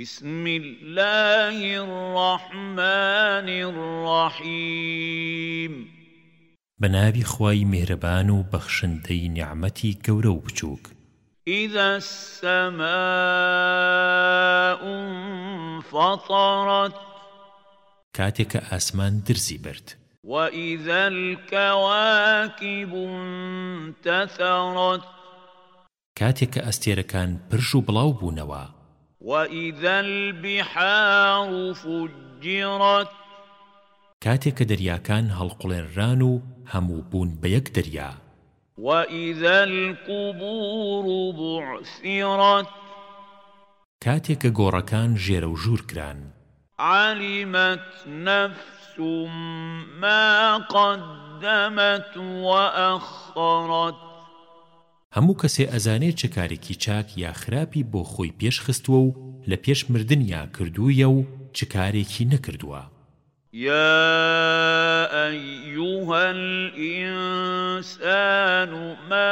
بسم الله الرحمن الرحيم بنابي خواي مهربان و بخشندي نعمتي كورو بچوك إذا السماء انفطرت كاتك آسمان درزي برد وإذا الكواكب انتثرت كاتك أستيركان برشو بلاو بونوا وَإِذَا الْبِحَارُ فُجِّرَتْ کاتێک کە دەریاکان هەڵقڵێنران و هەموو بوون بە یەک دەریا وَإِذَا الْقُبُورُ بُعْثِرَتْ کاتێک کە گۆڕەکان ژێرە و ژوور کران عَلِمَتْ نَفْسٌ مَا قَدَّمَتْ وَأَخَّرَتْ هەموو کەسێ ئەزانێت چه کارێکی چاک یا خراپی بۆ خۆی پێشخستووە و لە پێش مردنیا کردوویە و چه کارێکی نەکردووە يا أيها الإنسان ما